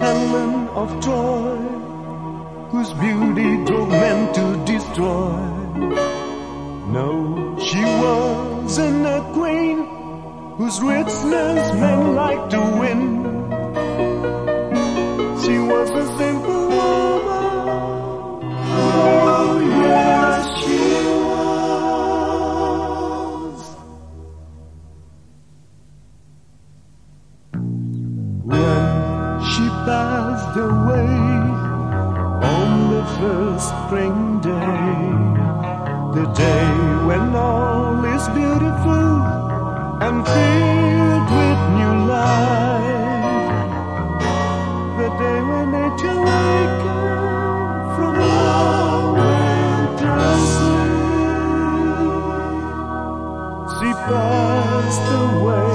Helen of Troy, whose beauty drove men to destroy. No, she was an queen whose richness men like to win. passed away on the first spring day, the day when all is beautiful and filled with new life, the day when nature wakes from long winter sleep. She passed away.